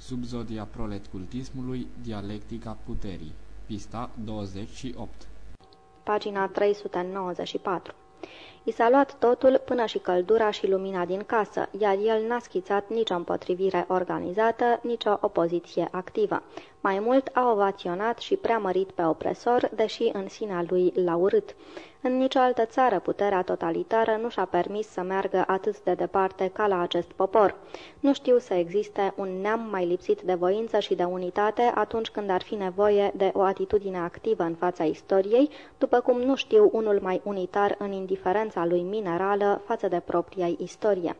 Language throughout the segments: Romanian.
Subzodia proletcultismului, dialectica puterii. Pista 28 Pagina 394 I s-a luat totul până și căldura și lumina din casă, iar el n-a schițat nicio împotrivire organizată, nicio opoziție activă. Mai mult a ovaționat și preamărit pe opresor, deși în sinea lui l-a urât. În nicio altă țară puterea totalitară nu și-a permis să meargă atât de departe ca la acest popor. Nu știu să existe un neam mai lipsit de voință și de unitate atunci când ar fi nevoie de o atitudine activă în fața istoriei, după cum nu știu unul mai unitar în indiferența lui minerală față de propria istorie.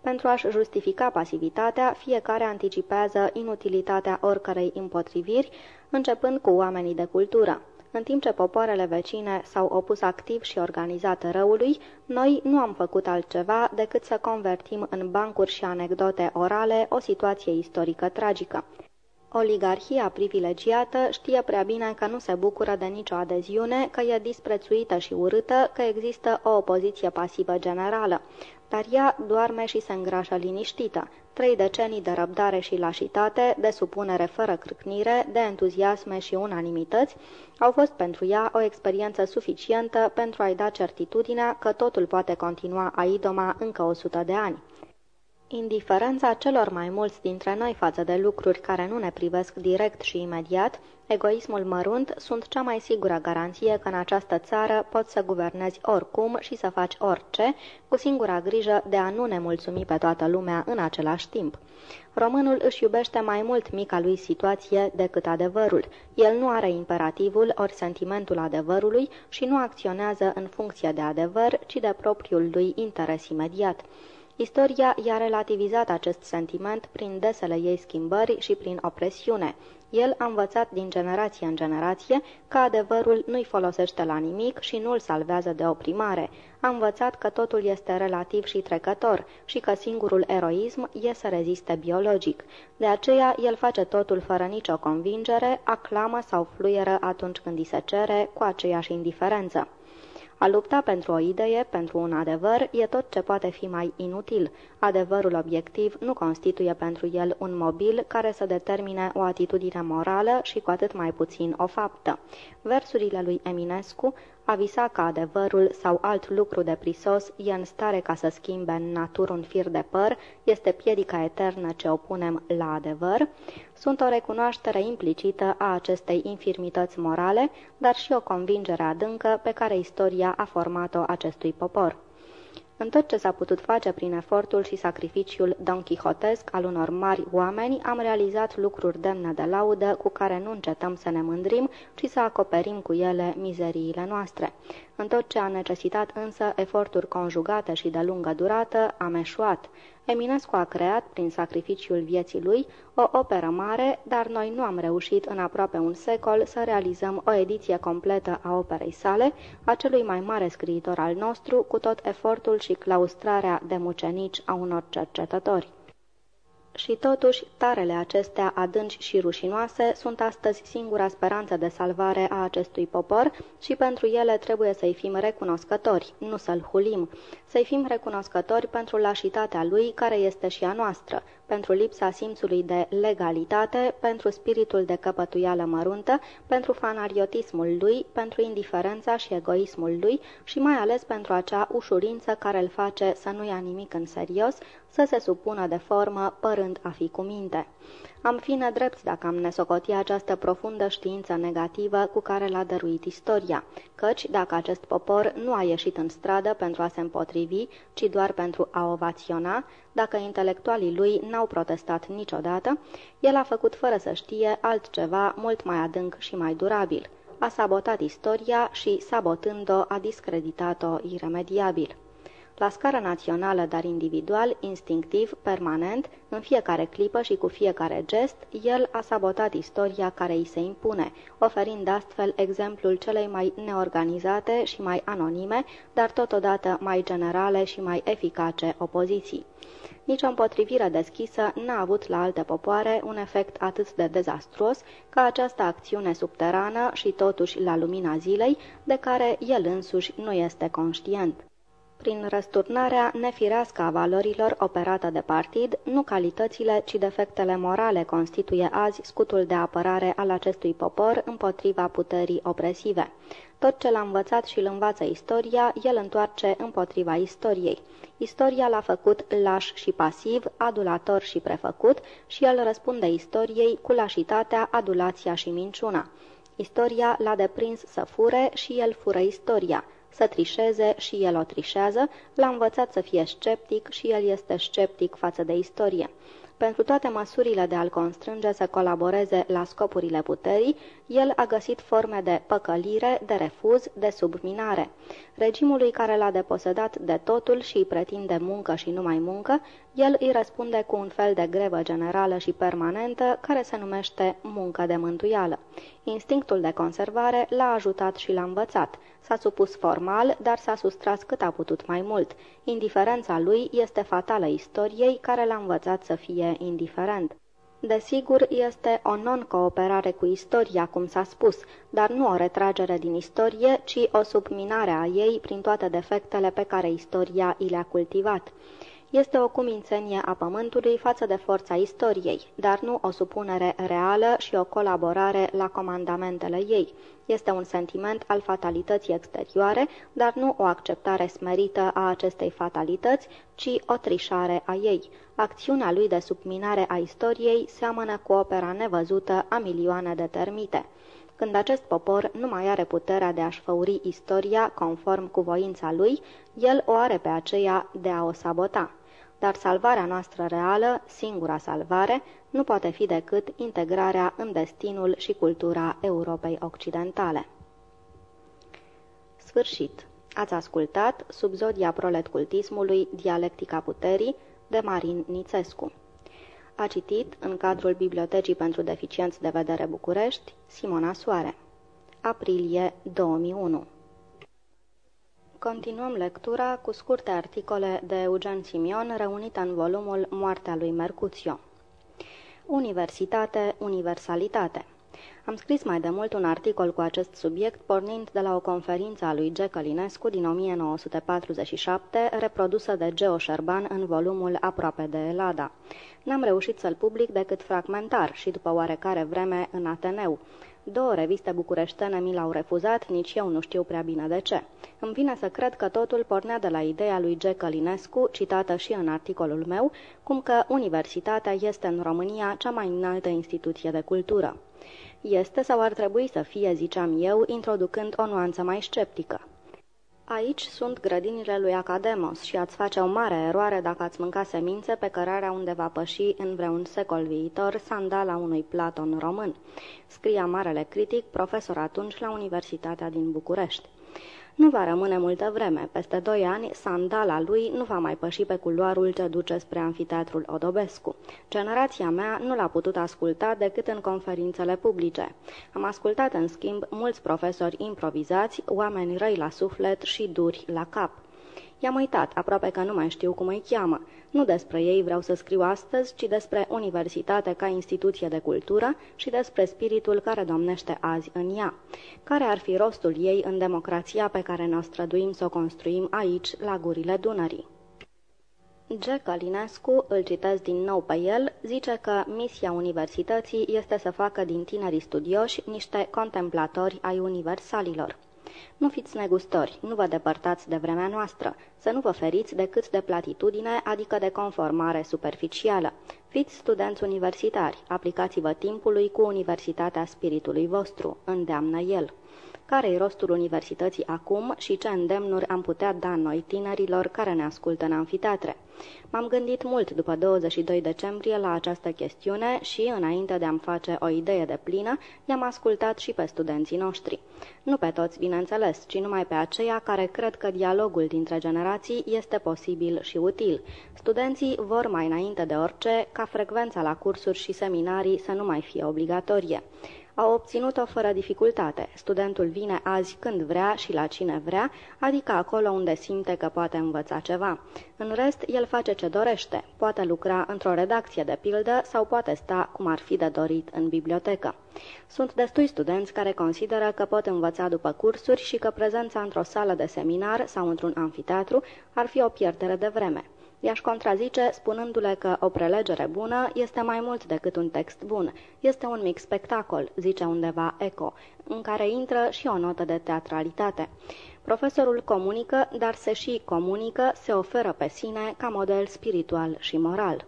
Pentru a-și justifica pasivitatea, fiecare anticipează inutilitatea oricărei împotriviri, începând cu oamenii de cultură. În timp ce popoarele vecine s-au opus activ și organizat răului, noi nu am făcut altceva decât să convertim în bancuri și anecdote orale o situație istorică tragică. Oligarhia privilegiată știe prea bine că nu se bucură de nicio adeziune, că e disprețuită și urâtă, că există o opoziție pasivă generală, dar ea doarme și se îngrașă liniștită. Trei decenii de răbdare și lașitate, de supunere fără crâcnire, de entuziasme și unanimități, au fost pentru ea o experiență suficientă pentru a-i da certitudinea că totul poate continua a idoma încă o sută de ani. Indiferența celor mai mulți dintre noi față de lucruri care nu ne privesc direct și imediat, egoismul mărunt, sunt cea mai sigură garanție că în această țară poți să guvernezi oricum și să faci orice, cu singura grijă de a nu ne mulțumi pe toată lumea în același timp. Românul își iubește mai mult mica lui situație decât adevărul. El nu are imperativul ori sentimentul adevărului și nu acționează în funcție de adevăr, ci de propriul lui interes imediat. Istoria i-a relativizat acest sentiment prin desele ei schimbări și prin opresiune. El a învățat din generație în generație că adevărul nu-i folosește la nimic și nu-l salvează de oprimare. A învățat că totul este relativ și trecător și că singurul eroism e să reziste biologic. De aceea, el face totul fără nicio convingere, aclamă sau fluieră atunci când îi se cere, cu aceeași indiferență. A lupta pentru o idee, pentru un adevăr, e tot ce poate fi mai inutil. Adevărul obiectiv nu constituie pentru el un mobil care să determine o atitudine morală și cu atât mai puțin o faptă. Versurile lui Eminescu a visa că adevărul sau alt lucru de prisos e în stare ca să schimbe în natură un fir de păr, este piedica eternă ce opunem la adevăr, sunt o recunoaștere implicită a acestei infirmități morale, dar și o convingere adâncă pe care istoria a format-o acestui popor. În tot ce s-a putut face prin efortul și sacrificiul Don Quixotesc al unor mari oameni, am realizat lucruri demne de laudă cu care nu încetăm să ne mândrim, ci să acoperim cu ele mizeriile noastre. În tot ce a necesitat însă eforturi conjugate și de lungă durată, am eșuat. Eminescu a creat, prin sacrificiul vieții lui, o operă mare, dar noi nu am reușit în aproape un secol să realizăm o ediție completă a operei sale, a celui mai mare scriitor al nostru, cu tot efortul și claustrarea de mucenici a unor cercetători. Și totuși, tarele acestea adânci și rușinoase sunt astăzi singura speranță de salvare a acestui popor și pentru ele trebuie să-i fim recunoscători, nu să-l hulim, să-i fim recunoscători pentru lașitatea lui care este și a noastră, pentru lipsa simțului de legalitate, pentru spiritul de căpătuială măruntă, pentru fanariotismul lui, pentru indiferența și egoismul lui și mai ales pentru acea ușurință care îl face să nu ia nimic în serios, să se supună de formă, părând a fi cu minte. Am fi nedrepți dacă am nesocoti această profundă știință negativă cu care l-a dăruit istoria, căci dacă acest popor nu a ieșit în stradă pentru a se împotrivi, ci doar pentru a ovaționa, dacă intelectualii lui n-au protestat niciodată, el a făcut fără să știe altceva mult mai adânc și mai durabil. A sabotat istoria și, sabotând-o, a discreditat-o iremediabil. La scară națională, dar individual, instinctiv, permanent, în fiecare clipă și cu fiecare gest, el a sabotat istoria care îi se impune, oferind astfel exemplul celei mai neorganizate și mai anonime, dar totodată mai generale și mai eficace opoziții. Nici o împotrivire deschisă n-a avut la alte popoare un efect atât de dezastruos ca această acțiune subterană și totuși la lumina zilei, de care el însuși nu este conștient. Prin răsturnarea nefirească a valorilor operată de partid, nu calitățile, ci defectele morale constituie azi scutul de apărare al acestui popor împotriva puterii opresive. Tot ce l-a învățat și îl învață istoria, el întoarce împotriva istoriei. Istoria l-a făcut laș și pasiv, adulator și prefăcut și el răspunde istoriei cu lașitatea, adulația și minciuna. Istoria l-a deprins să fure și el fură istoria să trișeze și el o trișează, l-a învățat să fie sceptic și el este sceptic față de istorie. Pentru toate măsurile de a-l constrânge să colaboreze la scopurile puterii, el a găsit forme de păcălire, de refuz, de subminare. Regimului care l-a deposedat de totul și îi pretinde muncă și numai muncă, el îi răspunde cu un fel de grevă generală și permanentă care se numește muncă de mântuială. Instinctul de conservare l-a ajutat și l-a învățat. S-a supus formal, dar s-a sustras cât a putut mai mult. Indiferența lui este fatală istoriei care l-a învățat să fie indiferent. Desigur, este o non-cooperare cu istoria, cum s-a spus, dar nu o retragere din istorie, ci o subminare a ei prin toate defectele pe care istoria i le-a cultivat. Este o cumințenie a pământului față de forța istoriei, dar nu o supunere reală și o colaborare la comandamentele ei. Este un sentiment al fatalității exterioare, dar nu o acceptare smerită a acestei fatalități, ci o trișare a ei. Acțiunea lui de subminare a istoriei seamănă cu opera nevăzută a milioane de termite. Când acest popor nu mai are puterea de a-și făuri istoria conform cu voința lui, el o are pe aceea de a o sabota dar salvarea noastră reală, singura salvare, nu poate fi decât integrarea în destinul și cultura Europei Occidentale. Sfârșit. Ați ascultat Subzodia proletcultismului Dialectica puterii de Marin Nițescu. A citit, în cadrul Bibliotecii pentru Deficienți de Vedere București, Simona Soare. Aprilie 2001 Continuăm lectura cu scurte articole de Eugen Simion reunite în volumul Moartea lui Mercuțio. Universitate, universalitate am scris mai de mult un articol cu acest subiect pornind de la o conferință a lui G. Călinescu din 1947, reprodusă de Geo Șerban în volumul Aproape de Elada. N-am reușit să-l public decât fragmentar și după oarecare vreme în Ateneu. Două reviste bucureștene mi l-au refuzat, nici eu nu știu prea bine de ce. Îmi vine să cred că totul pornea de la ideea lui G. Călinescu, citată și în articolul meu, cum că universitatea este în România cea mai înaltă instituție de cultură. Este sau ar trebui să fie, ziceam eu, introducând o nuanță mai sceptică. Aici sunt grădinile lui Academos și ați face o mare eroare dacă ați mânca semințe pe cărarea unde va păși în vreun secol viitor sandala unui Platon român, scria marele critic, profesor atunci la Universitatea din București. Nu va rămâne multă vreme. Peste doi ani, sandala lui nu va mai păși pe culoarul ce duce spre anfiteatrul Odobescu. Generația mea nu l-a putut asculta decât în conferințele publice. Am ascultat, în schimb, mulți profesori improvizați, oameni răi la suflet și duri la cap. I-am uitat, aproape că nu mai știu cum îi cheamă. Nu despre ei vreau să scriu astăzi, ci despre universitate ca instituție de cultură și despre spiritul care domnește azi în ea. Care ar fi rostul ei în democrația pe care ne străduim să o construim aici, la gurile Dunării? G. Călinescu, îl citesc din nou pe el, zice că misia universității este să facă din tinerii studioși niște contemplatori ai universalilor. Nu fiți negustori, nu vă depărtați de vremea noastră, să nu vă feriți decât de platitudine, adică de conformare superficială. Fiți studenți universitari, aplicați-vă timpului cu Universitatea Spiritului vostru, îndeamnă el. Care-i rostul universității acum și ce îndemnuri am putea da noi tinerilor care ne ascultă în anfiteatre? M-am gândit mult după 22 decembrie la această chestiune și, înainte de a-mi face o idee de plină, i-am ascultat și pe studenții noștri. Nu pe toți, bineînțeles, ci numai pe aceia care cred că dialogul dintre generații este posibil și util. Studenții vor mai înainte de orice ca frecvența la cursuri și seminarii să nu mai fie obligatorie. Au obținut-o fără dificultate. Studentul vine azi când vrea și la cine vrea, adică acolo unde simte că poate învăța ceva. În rest, el face ce dorește. Poate lucra într-o redacție de pildă sau poate sta, cum ar fi de dorit, în bibliotecă. Sunt destui studenți care consideră că pot învăța după cursuri și că prezența într-o sală de seminar sau într-un anfiteatru ar fi o pierdere de vreme. I-aș contrazice spunându-le că o prelegere bună este mai mult decât un text bun. Este un mic spectacol, zice undeva Eco, în care intră și o notă de teatralitate. Profesorul comunică, dar se și comunică, se oferă pe sine ca model spiritual și moral.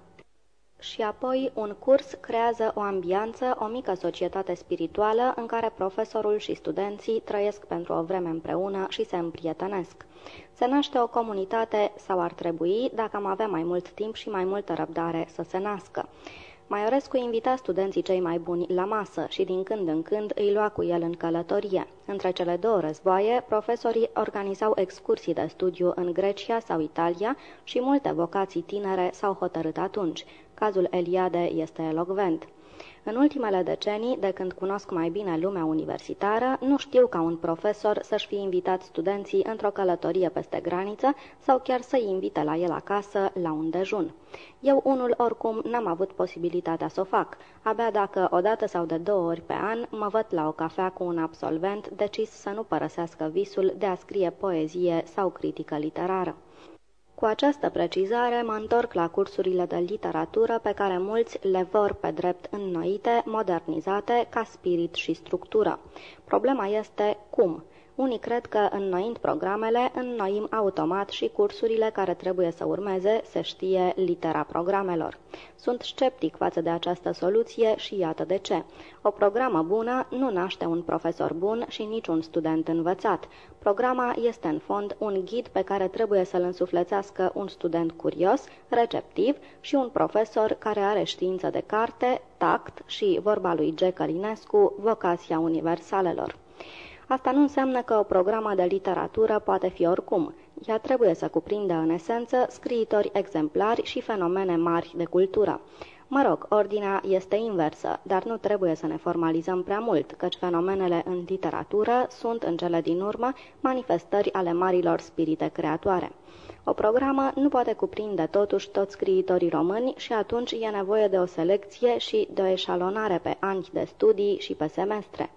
Și apoi, un curs creează o ambianță, o mică societate spirituală în care profesorul și studenții trăiesc pentru o vreme împreună și se împrietenesc. Se naște o comunitate sau ar trebui, dacă am avea mai mult timp și mai multă răbdare, să se nască. Maiorescu invita studenții cei mai buni la masă și din când în când îi lua cu el în călătorie. Între cele două războaie, profesorii organizau excursii de studiu în Grecia sau Italia și multe vocații tinere s-au hotărât atunci. Cazul Eliade este elogvent. În ultimele decenii, de când cunosc mai bine lumea universitară, nu știu ca un profesor să-și fi invitat studenții într-o călătorie peste graniță sau chiar să-i invite la el acasă la un dejun. Eu unul oricum n-am avut posibilitatea să o fac, abia dacă o dată sau de două ori pe an mă văd la o cafea cu un absolvent decis să nu părăsească visul de a scrie poezie sau critică literară. Cu această precizare mă întorc la cursurile de literatură pe care mulți le vor pe drept înnoite, modernizate, ca spirit și structură. Problema este cum. Unii cred că înnoind programele, înnoim automat și cursurile care trebuie să urmeze, se știe litera programelor. Sunt sceptic față de această soluție și iată de ce. O programă bună nu naște un profesor bun și niciun student învățat. Programa este în fond un ghid pe care trebuie să-l însuflețească un student curios, receptiv și un profesor care are știință de carte, tact și, vorba lui G. Călinescu, vocația universalelor. Asta nu înseamnă că o programă de literatură poate fi oricum. Ea trebuie să cuprindă în esență scriitori exemplari și fenomene mari de cultură. Mă rog, ordinea este inversă, dar nu trebuie să ne formalizăm prea mult, căci fenomenele în literatură sunt, în cele din urmă, manifestări ale marilor spirite creatoare. O programă nu poate cuprinde totuși toți scriitorii români și atunci e nevoie de o selecție și de o eșalonare pe ani de studii și pe semestre.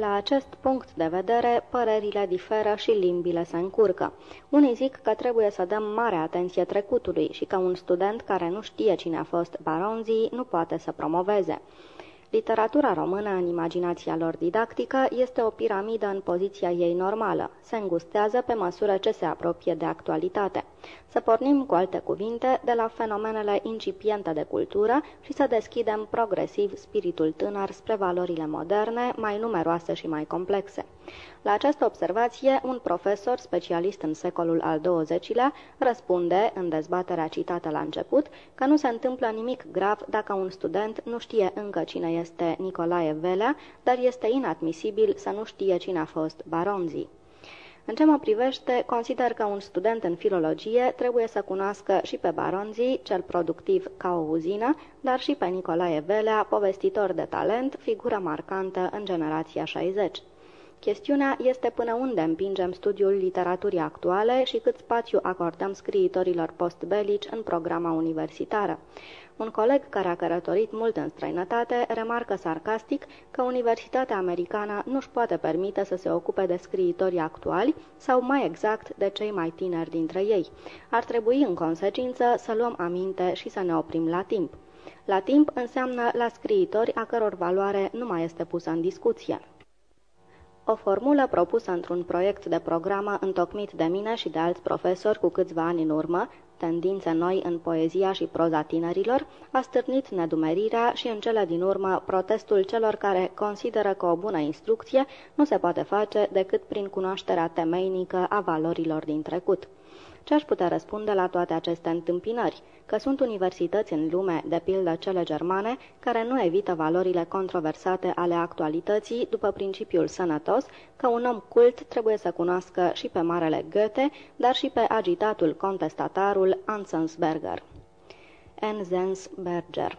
La acest punct de vedere, părerile diferă și limbile se încurcă. Unii zic că trebuie să dăm mare atenție trecutului și că un student care nu știe cine a fost Baronzi nu poate să promoveze. Literatura română în imaginația lor didactică este o piramidă în poziția ei normală. Se îngustează pe măsură ce se apropie de actualitate. Să pornim, cu alte cuvinte, de la fenomenele incipiente de cultură și să deschidem progresiv spiritul tânăr spre valorile moderne, mai numeroase și mai complexe. La această observație, un profesor specialist în secolul al XX-lea răspunde, în dezbaterea citată la început, că nu se întâmplă nimic grav dacă un student nu știe încă cine este Nicolae Velea, dar este inadmisibil să nu știe cine a fost Baronzi. În ce mă privește, consider că un student în filologie trebuie să cunoască și pe Baronzi, cel productiv ca o uzină, dar și pe Nicolae Velea, povestitor de talent, figură marcantă în generația 60. Chestiunea este până unde împingem studiul literaturii actuale și cât spațiu acordăm scriitorilor postbelici în programa universitară. Un coleg care a călătorit mult în străinătate remarcă sarcastic că Universitatea Americană nu-și poate permite să se ocupe de scriitorii actuali sau, mai exact, de cei mai tineri dintre ei. Ar trebui, în consecință, să luăm aminte și să ne oprim la timp. La timp înseamnă la scriitori a căror valoare nu mai este pusă în discuție. O formulă propusă într-un proiect de programă întocmit de mine și de alți profesori cu câțiva ani în urmă, tendințe noi în poezia și proza tinerilor, a stârnit nedumerirea și în cele din urmă protestul celor care consideră că o bună instrucție nu se poate face decât prin cunoașterea temeinică a valorilor din trecut. Ce aș putea răspunde la toate aceste întâmpinări? Că sunt universități în lume, de pildă cele germane, care nu evită valorile controversate ale actualității după principiul sănătos, că un om cult trebuie să cunoască și pe Marele Goethe, dar și pe agitatul contestatarul Ansensberger. Enzensberger.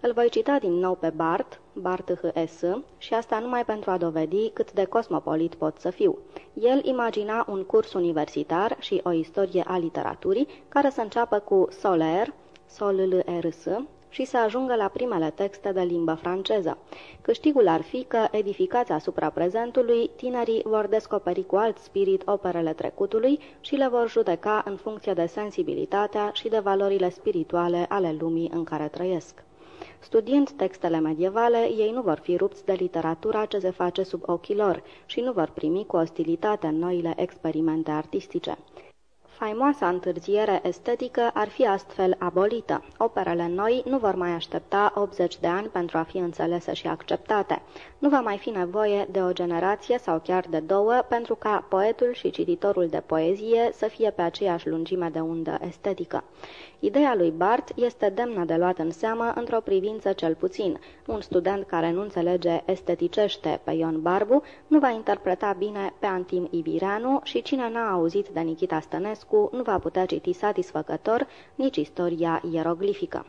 Îl voi cita din nou pe Bart, Bart H.S., și asta numai pentru a dovedi cât de cosmopolit pot să fiu. El imagina un curs universitar și o istorie a literaturii care să înceapă cu Soler, Sol L R S, și să ajungă la primele texte de limbă franceză. Câștigul ar fi că, edificați asupra prezentului, tinerii vor descoperi cu alt spirit operele trecutului și le vor judeca în funcție de sensibilitatea și de valorile spirituale ale lumii în care trăiesc. Studiind textele medievale, ei nu vor fi rupți de literatura ce se face sub ochii lor și nu vor primi cu ostilitate noile experimente artistice. Faimoasa întârziere estetică ar fi astfel abolită. Operele noi nu vor mai aștepta 80 de ani pentru a fi înțelese și acceptate. Nu va mai fi nevoie de o generație sau chiar de două pentru ca poetul și cititorul de poezie să fie pe aceeași lungime de undă estetică. Ideea lui Bart este demnă de luat în seamă într-o privință cel puțin. Un student care nu înțelege esteticește pe Ion Barbu nu va interpreta bine pe Antim Ibireanu și cine n-a auzit de Nikita Stănescu nu va putea citi satisfăcător nici istoria ieroglifică.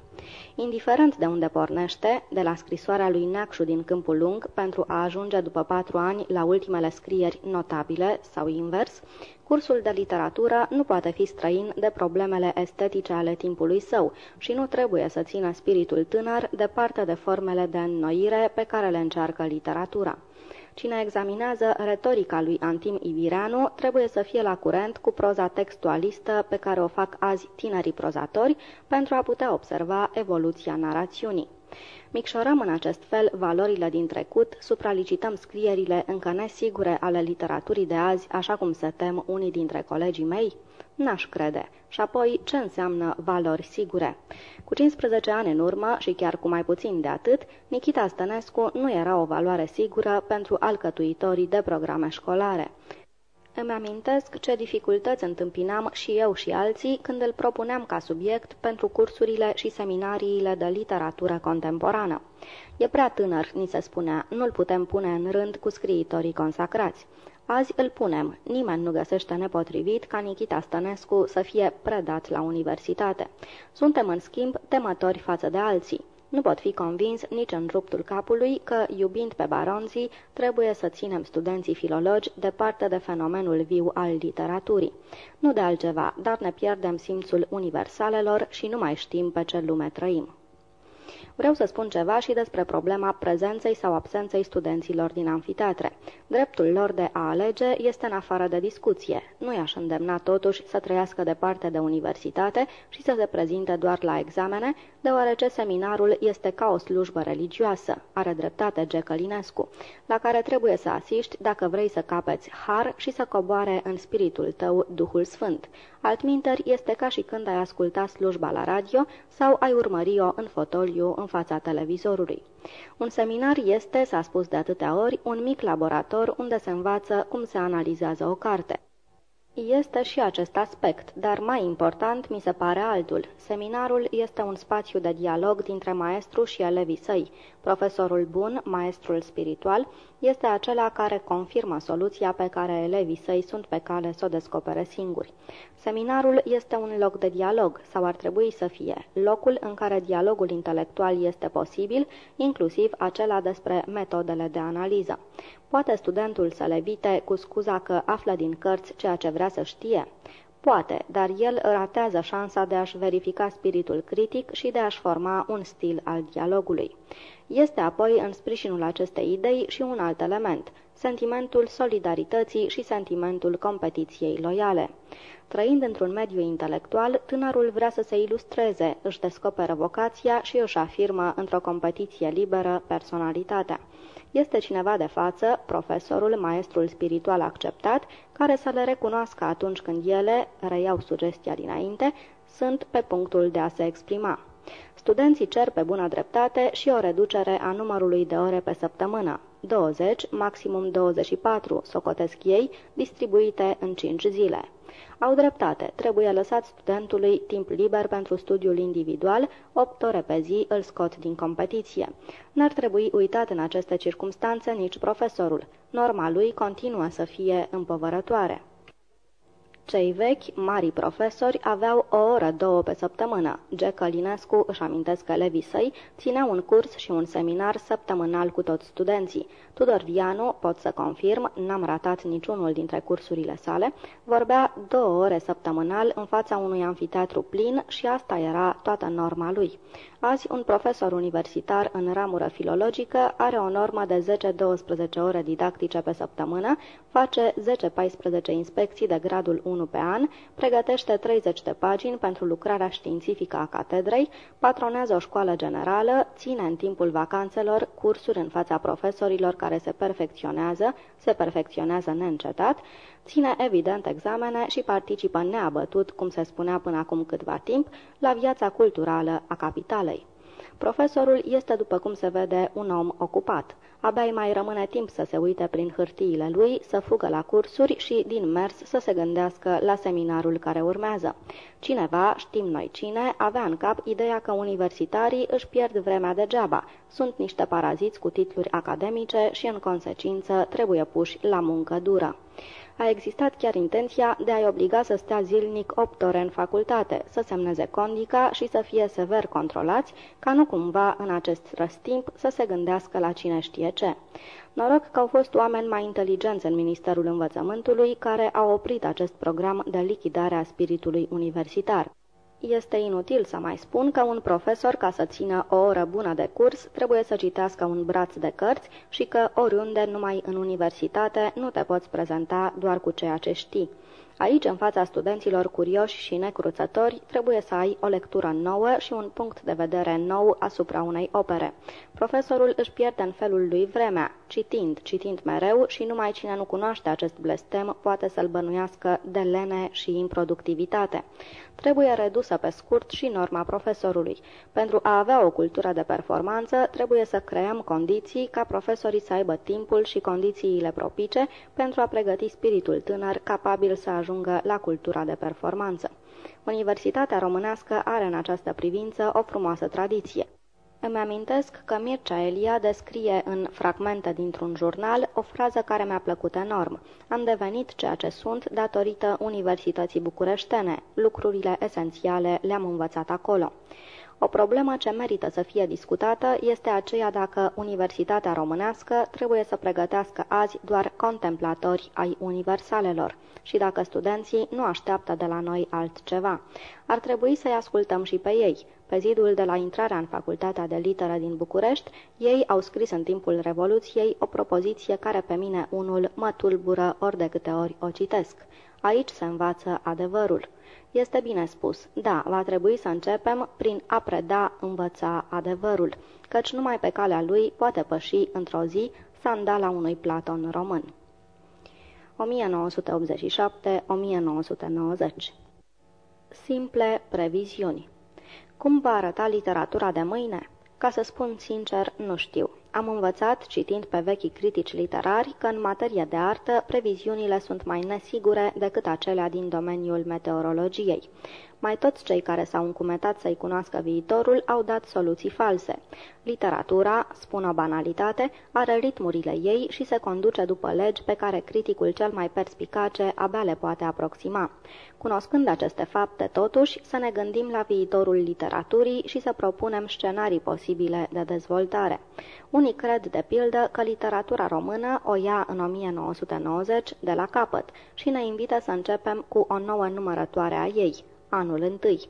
Indiferent de unde pornește, de la scrisoarea lui Neacșu din Câmpul Lung, pentru a ajunge după patru ani la ultimele scrieri notabile sau invers, cursul de literatură nu poate fi străin de problemele estetice ale timpului său și nu trebuie să țină spiritul tânăr departe de formele de înnoire pe care le încearcă literatura. Cine examinează retorica lui Antim Ibireanu trebuie să fie la curent cu proza textualistă pe care o fac azi tinerii prozatori pentru a putea observa evoluția narațiunii. Micșorăm în acest fel valorile din trecut, supralicităm scrierile încă nesigure ale literaturii de azi, așa cum se tem unii dintre colegii mei? N-aș crede. Și apoi, ce înseamnă valori sigure? Cu 15 ani în urmă și chiar cu mai puțin de atât, Nikita Stănescu nu era o valoare sigură pentru alcătuitorii de programe școlare. Îmi amintesc ce dificultăți întâmpinam și eu și alții când îl propuneam ca subiect pentru cursurile și seminariile de literatură contemporană. E prea tânăr, ni se spunea, nu-l putem pune în rând cu scriitorii consacrați. Azi îl punem. Nimeni nu găsește nepotrivit ca Nikita Stănescu să fie predat la universitate. Suntem, în schimb, temători față de alții. Nu pot fi convins nici în ruptul capului că, iubind pe baronții, trebuie să ținem studenții filologi departe de fenomenul viu al literaturii. Nu de altceva, dar ne pierdem simțul universalelor și nu mai știm pe ce lume trăim. Vreau să spun ceva și despre problema prezenței sau absenței studenților din amfiteatre. Dreptul lor de a alege este în afară de discuție. Nu i-aș îndemna totuși să trăiască departe de universitate și să se prezinte doar la examene, deoarece seminarul este ca o slujbă religioasă, are dreptate G. Călinescu, la care trebuie să asiști dacă vrei să capeți har și să coboare în spiritul tău Duhul Sfânt. Altminteri este ca și când ai asculta slujba la radio sau ai urmări-o în fotoliu în fața televizorului. Un seminar este, s-a spus de atâtea ori, un mic laborator unde se învață cum se analizează o carte. Este și acest aspect, dar mai important mi se pare altul. Seminarul este un spațiu de dialog dintre maestru și elevii săi. Profesorul bun, maestrul spiritual, este acela care confirmă soluția pe care elevii săi sunt pe cale să o descopere singuri. Seminarul este un loc de dialog, sau ar trebui să fie, locul în care dialogul intelectual este posibil, inclusiv acela despre metodele de analiză. Poate studentul să levite cu scuza că află din cărți ceea ce vrea să știe? Poate, dar el ratează șansa de a-și verifica spiritul critic și de a-și forma un stil al dialogului. Este apoi în sprijinul acestei idei și un alt element, sentimentul solidarității și sentimentul competiției loiale. Trăind într-un mediu intelectual, tânărul vrea să se ilustreze, își descoperă vocația și își afirmă într-o competiție liberă personalitatea. Este cineva de față, profesorul, maestrul spiritual acceptat, care să le recunoască atunci când ele, reiau sugestia dinainte, sunt pe punctul de a se exprima. Studenții cer pe bună dreptate și o reducere a numărului de ore pe săptămână, 20, maximum 24, socotesc ei, distribuite în 5 zile. Au dreptate, trebuie lăsat studentului timp liber pentru studiul individual, 8 ore pe zi îl scot din competiție. N-ar trebui uitat în aceste circunstanțe nici profesorul. Norma lui continuă să fie împovărătoare. Cei vechi, mari profesori, aveau o oră, două pe săptămână. G. Călinescu, își amintesc elevii săi, ținea un curs și un seminar săptămânal cu toți studenții. Tudor Vianu, pot să confirm, n-am ratat niciunul dintre cursurile sale, vorbea două ore săptămânal în fața unui anfiteatru plin și asta era toată norma lui. Azi, un profesor universitar în ramură filologică are o normă de 10-12 ore didactice pe săptămână, face 10-14 inspecții de gradul 1 pe an, pregătește 30 de pagini pentru lucrarea științifică a catedrei, patronează o școală generală, ține în timpul vacanțelor cursuri în fața profesorilor care se perfecționează, se perfecționează neîncetat, ține evident examene și participă neabătut, cum se spunea până acum câtva timp, la viața culturală a capitalei. Profesorul este, după cum se vede, un om ocupat. Abia îi mai rămâne timp să se uite prin hârtiile lui, să fugă la cursuri și, din mers, să se gândească la seminarul care urmează. Cineva, știm noi cine, avea în cap ideea că universitarii își pierd vremea degeaba, sunt niște paraziți cu titluri academice și, în consecință, trebuie puși la muncă dură a existat chiar intenția de a-i obliga să stea zilnic 8 ore în facultate, să semneze condica și să fie sever controlați, ca nu cumva în acest răstimp să se gândească la cine știe ce. Noroc că au fost oameni mai inteligenți în Ministerul Învățământului care au oprit acest program de lichidare a spiritului universitar. Este inutil să mai spun că un profesor, ca să țină o oră bună de curs, trebuie să citească un braț de cărți și că oriunde, numai în universitate, nu te poți prezenta doar cu ceea ce știi. Aici, în fața studenților curioși și necruțători, trebuie să ai o lectură nouă și un punct de vedere nou asupra unei opere. Profesorul își pierde în felul lui vremea, citind, citind mereu și numai cine nu cunoaște acest blestem poate să-l bănuiască de lene și improductivitate. Trebuie redusă pe scurt și norma profesorului. Pentru a avea o cultură de performanță, trebuie să creăm condiții ca profesorii să aibă timpul și condițiile propice pentru a pregăti spiritul tânăr capabil să ajungă la cultura de performanță. Universitatea românească are în această privință o frumoasă tradiție. Îmi amintesc că Mircea Elia descrie în fragmente dintr-un jurnal o frază care mi-a plăcut enorm. Am devenit ceea ce sunt datorită Universității Bucureștene. Lucrurile esențiale le-am învățat acolo. O problemă ce merită să fie discutată este aceea dacă Universitatea Românească trebuie să pregătească azi doar contemplatori ai universalelor și dacă studenții nu așteaptă de la noi altceva. Ar trebui să-i ascultăm și pe ei. Pe zidul de la intrarea în Facultatea de Literă din București, ei au scris în timpul Revoluției o propoziție care pe mine unul mă tulbură ori de câte ori o citesc. Aici se învață adevărul. Este bine spus, da, va trebui să începem prin a preda, învăța adevărul, căci numai pe calea lui poate păși într-o zi sandala unui Platon român. 1987-1990 Simple previziuni Cum va arăta literatura de mâine? Ca să spun sincer, nu știu. Am învățat, citind pe vechii critici literari, că în materie de artă previziunile sunt mai nesigure decât acelea din domeniul meteorologiei. Mai toți cei care s-au încumetat să-i cunoască viitorul au dat soluții false. Literatura, spun o banalitate, are ritmurile ei și se conduce după legi pe care criticul cel mai perspicace abia le poate aproxima. Cunoscând aceste fapte, totuși, să ne gândim la viitorul literaturii și să propunem scenarii posibile de dezvoltare. Unii cred, de pildă, că literatura română o ia în 1990 de la capăt și ne invită să începem cu o nouă numărătoare a ei, anul întâi.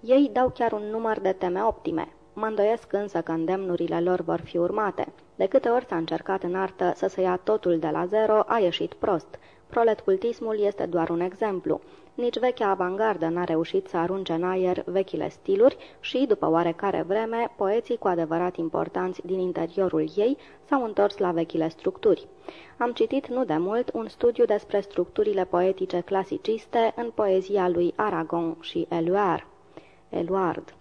Ei dau chiar un număr de teme optime. Mă îndoiesc însă că îndemnurile lor vor fi urmate. De câte ori s-a încercat în artă să se ia totul de la zero, a ieșit prost. Proletcultismul este doar un exemplu. Nici vechea avangardă n-a reușit să arunce în aer vechile stiluri și, după oarecare vreme, poeții cu adevărat importanți din interiorul ei s-au întors la vechile structuri. Am citit nu de mult un studiu despre structurile poetice clasiciste în poezia lui Aragon și Eluard. Eluard.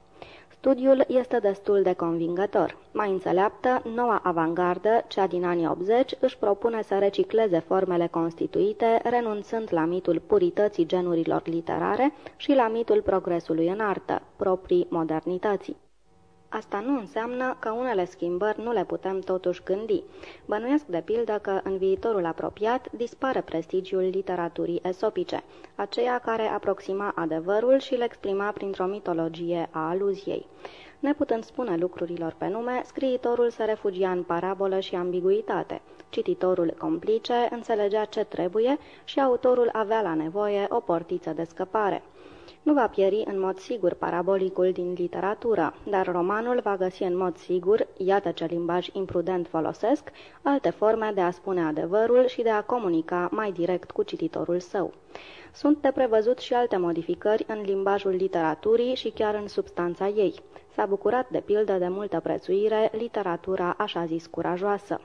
Studiul este destul de convingător. Mai înțeleaptă, noua avangardă, cea din anii 80, își propune să recicleze formele constituite, renunțând la mitul purității genurilor literare și la mitul progresului în artă, proprii modernității. Asta nu înseamnă că unele schimbări nu le putem totuși gândi. Bănuiesc de pildă că în viitorul apropiat dispare prestigiul literaturii esopice, aceea care aproxima adevărul și le exprima printr-o mitologie a aluziei. Neputând spune lucrurilor pe nume, scriitorul se refugia în parabolă și ambiguitate. Cititorul complice înțelegea ce trebuie și autorul avea la nevoie o portiță de scăpare. Nu va pieri în mod sigur parabolicul din literatură, dar romanul va găsi în mod sigur, iată ce limbaj imprudent folosesc, alte forme de a spune adevărul și de a comunica mai direct cu cititorul său. Sunt de prevăzut și alte modificări în limbajul literaturii și chiar în substanța ei. S-a bucurat de pildă de multă prețuire literatura așa zis curajoasă.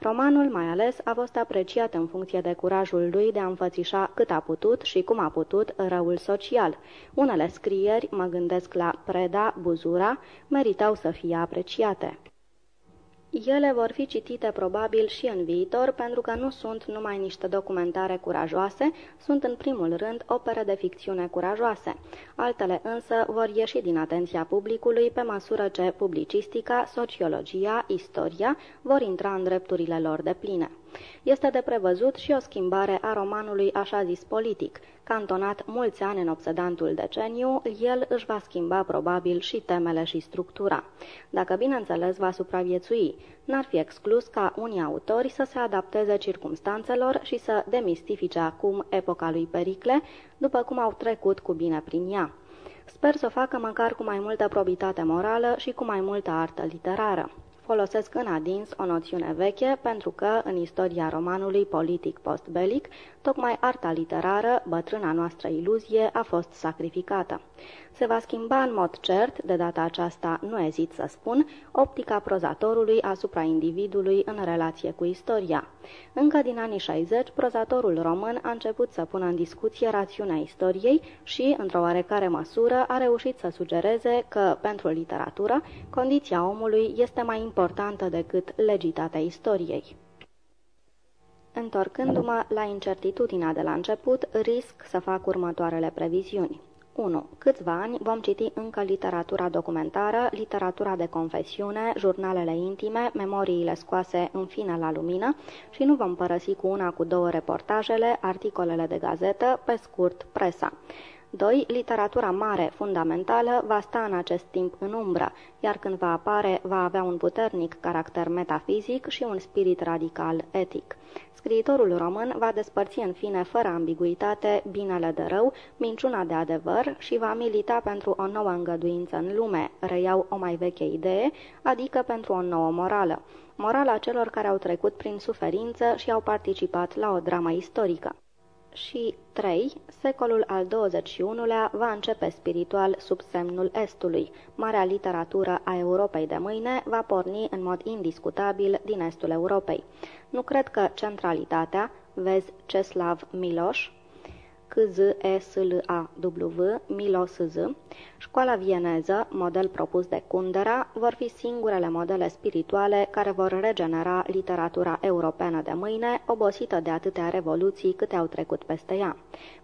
Romanul, mai ales, a fost apreciat în funcție de curajul lui de a înfățișa cât a putut și cum a putut răul social. Unele scrieri, mă gândesc la Preda, Buzura, meritau să fie apreciate. Ele vor fi citite probabil și în viitor, pentru că nu sunt numai niște documentare curajoase, sunt în primul rând opere de ficțiune curajoase. Altele însă vor ieși din atenția publicului pe măsură ce publicistica, sociologia, istoria vor intra în drepturile lor de pline. Este de prevăzut și o schimbare a romanului așa zis politic. Cantonat mulți ani în obsedantul deceniu, el își va schimba probabil și temele și structura. Dacă bineînțeles va supraviețui, n-ar fi exclus ca unii autori să se adapteze circumstanțelor și să demistifice acum epoca lui Pericle, după cum au trecut cu bine prin ea. Sper să o facă măcar cu mai multă probitate morală și cu mai multă artă literară folosesc în adins o noțiune veche pentru că, în istoria romanului politic postbelic, tocmai arta literară, bătrâna noastră iluzie, a fost sacrificată. Se va schimba în mod cert, de data aceasta nu ezit să spun, optica prozatorului asupra individului în relație cu istoria. Încă din anii 60, prozatorul român a început să pună în discuție rațiunea istoriei și, într-o oarecare măsură, a reușit să sugereze că, pentru literatură, condiția omului este mai importantă decât legitatea istoriei. Întorcându-mă la incertitudinea de la început, risc să fac următoarele previziuni. 1. Câțiva ani vom citi încă literatura documentară, literatura de confesiune, jurnalele intime, memoriile scoase în fine la lumină și nu vom părăsi cu una cu două reportajele, articolele de gazetă, pe scurt, presa. 2. Literatura mare, fundamentală, va sta în acest timp în umbră, iar când va apare, va avea un puternic caracter metafizic și un spirit radical etic. Scriitorul român va despărți în fine, fără ambiguitate, binele de rău, minciuna de adevăr și va milita pentru o nouă îngăduință în lume, reiau o mai veche idee, adică pentru o nouă morală. Morala celor care au trecut prin suferință și au participat la o dramă istorică și 3. Secolul al XXI-lea va începe spiritual sub semnul Estului. Marea literatură a Europei de mâine va porni în mod indiscutabil din Estul Europei. Nu cred că centralitatea, vezi Ceslav Miloș, KZESLAW, Milosz, școala vieneză, model propus de Kundera, vor fi singurele modele spirituale care vor regenera literatura europeană de mâine, obosită de atâtea revoluții câte au trecut peste ea.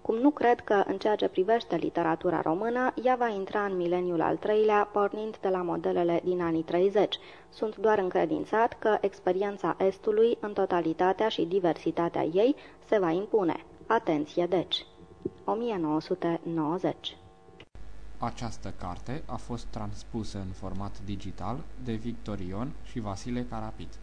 Cum nu cred că, în ceea ce privește literatura română, ea va intra în mileniul al treilea, pornind de la modelele din anii 30. Sunt doar încredințat că experiența Estului, în totalitatea și diversitatea ei, se va impune. Atenție, deci! 1990 Această carte a fost transpusă în format digital de Victor Ion și Vasile Carapit.